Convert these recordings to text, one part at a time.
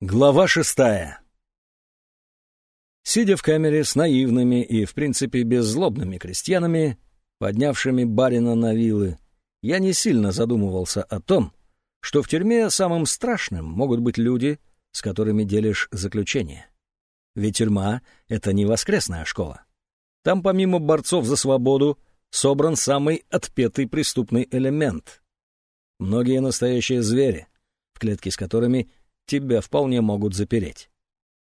Глава шестая. Сидя в камере с наивными и, в принципе, беззлобными крестьянами, поднявшими барина на вилы, я не сильно задумывался о том, что в тюрьме самым страшным могут быть люди, с которыми делишь заключение. Ведь тюрьма — это не воскресная школа. Там помимо борцов за свободу собран самый отпетый преступный элемент. Многие настоящие звери, в клетке с которыми тебя вполне могут запереть.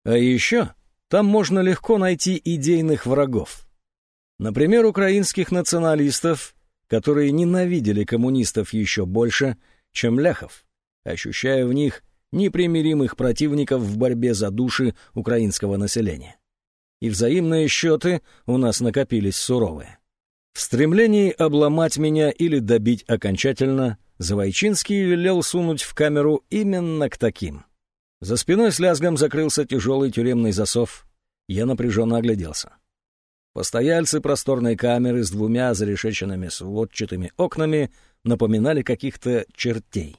А еще там можно легко найти идейных врагов. Например, украинских националистов, которые ненавидели коммунистов еще больше, чем ляхов, ощущая в них непримиримых противников в борьбе за души украинского населения. И взаимные счеты у нас накопились суровые. В стремлении обломать меня или добить окончательно, Завойчинский велел сунуть в камеру именно к таким. За спиной с лязгом закрылся тяжелый тюремный засов. Я напряженно огляделся. Постояльцы просторной камеры с двумя зарешеченными сводчатыми окнами напоминали каких-то чертей.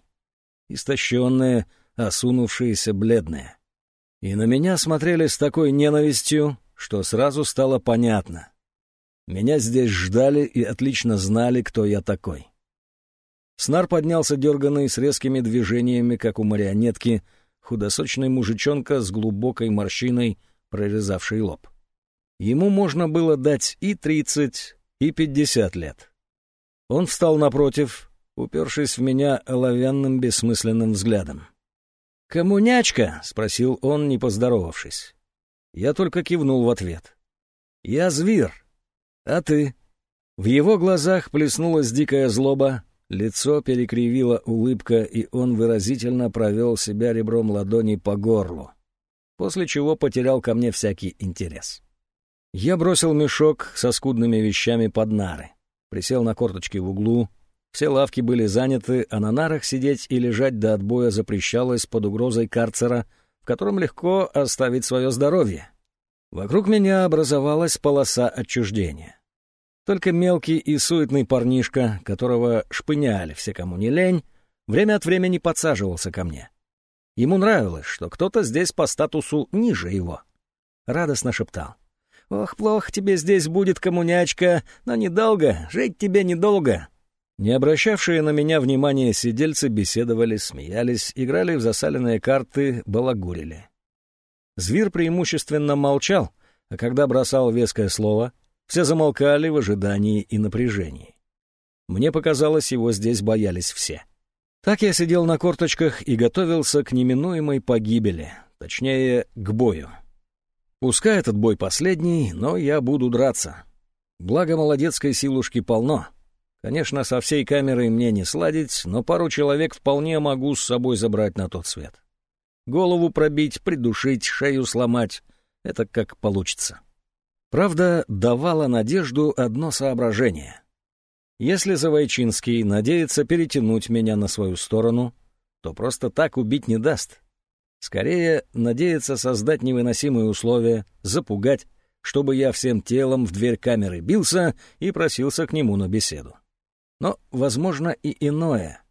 Истощенные, осунувшиеся, бледные. И на меня смотрели с такой ненавистью, что сразу стало понятно. Меня здесь ждали и отлично знали, кто я такой. Снар поднялся дерганный, с резкими движениями, как у марионетки — худосочный мужичонка с глубокой морщиной, прорезавший лоб. Ему можно было дать и тридцать, и пятьдесят лет. Он встал напротив, упершись в меня оловянным бессмысленным взглядом. «Коммунячка?» — спросил он, не поздоровавшись. Я только кивнул в ответ. «Я зверь. А ты?» В его глазах плеснулась дикая злоба, Лицо перекривила улыбка, и он выразительно провел себя ребром ладони по горлу, после чего потерял ко мне всякий интерес. Я бросил мешок со скудными вещами под нары, присел на корточки в углу. Все лавки были заняты, а на нарах сидеть и лежать до отбоя запрещалось под угрозой карцера, в котором легко оставить свое здоровье. Вокруг меня образовалась полоса отчуждения. Только мелкий и суетный парнишка, которого шпыняли все, кому не лень, время от времени подсаживался ко мне. Ему нравилось, что кто-то здесь по статусу ниже его. Радостно шептал. «Ох, плохо тебе здесь будет, коммунячка, но недолго, жить тебе недолго». Не обращавшие на меня внимания сидельцы беседовали, смеялись, играли в засаленные карты, балагурили. Зверь преимущественно молчал, а когда бросал веское слово — все замолкали в ожидании и напряжении. Мне показалось, его здесь боялись все. Так я сидел на корточках и готовился к неминуемой погибели, точнее, к бою. Пускай этот бой последний, но я буду драться. Благо молодецкой силушки полно. Конечно, со всей камерой мне не сладить, но пару человек вполне могу с собой забрать на тот свет. Голову пробить, придушить, шею сломать — это как получится. Правда, давало надежду одно соображение. Если Завойчинский надеется перетянуть меня на свою сторону, то просто так убить не даст. Скорее, надеется создать невыносимые условия, запугать, чтобы я всем телом в дверь камеры бился и просился к нему на беседу. Но, возможно, и иное.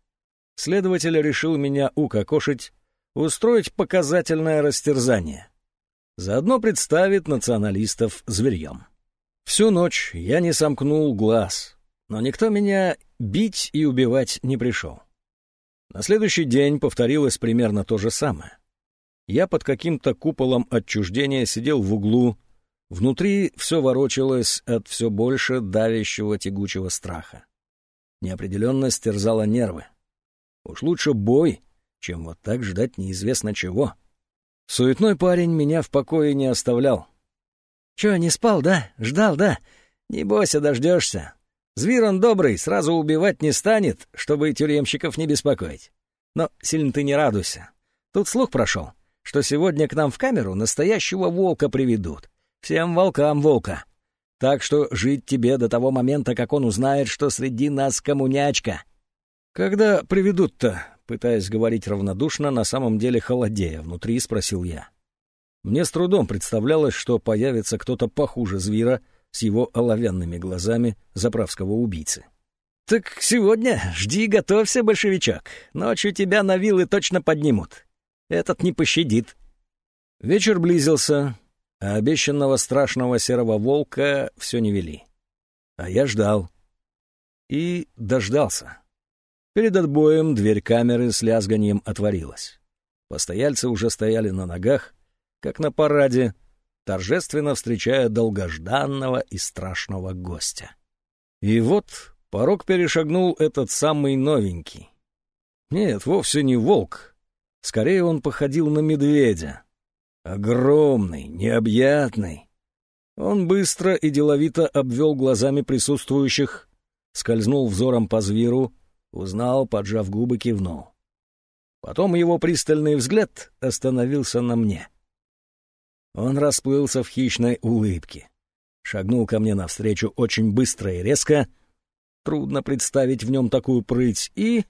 Следователь решил меня укокошить, устроить показательное растерзание — Заодно представит националистов зверьем. Всю ночь я не сомкнул глаз, но никто меня бить и убивать не пришел. На следующий день повторилось примерно то же самое. Я под каким-то куполом отчуждения сидел в углу, внутри все ворочалось от все больше давящего тягучего страха. Неопределенность терзала нервы. Уж лучше бой, чем вот так ждать неизвестно чего. Суетной парень меня в покое не оставлял. «Чё, не спал, да? Ждал, да? Не бойся, дождешься. Зверь он добрый, сразу убивать не станет, чтобы тюремщиков не беспокоить. Но сильно ты не радуйся. Тут слух прошел, что сегодня к нам в камеру настоящего волка приведут. Всем волкам волка. Так что жить тебе до того момента, как он узнает, что среди нас коммунячка». «Когда приведут-то?» Пытаясь говорить равнодушно, на самом деле холодея, внутри спросил я. Мне с трудом представлялось, что появится кто-то похуже звера с его оловянными глазами заправского убийцы. «Так сегодня жди и готовься, большевичок. Ночью тебя на вилы точно поднимут. Этот не пощадит. Вечер близился, а обещанного страшного серого волка все не вели. А я ждал. И дождался. Перед отбоем дверь камеры с лязганием отворилась. Постояльцы уже стояли на ногах, как на параде, торжественно встречая долгожданного и страшного гостя. И вот порог перешагнул этот самый новенький. Нет, вовсе не волк. Скорее он походил на медведя. Огромный, необъятный. Он быстро и деловито обвел глазами присутствующих, скользнул взором по зверу, узнал, поджав губы, кивнул. Потом его пристальный взгляд остановился на мне. Он расплылся в хищной улыбке. Шагнул ко мне навстречу очень быстро и резко. Трудно представить в нем такую прыть. И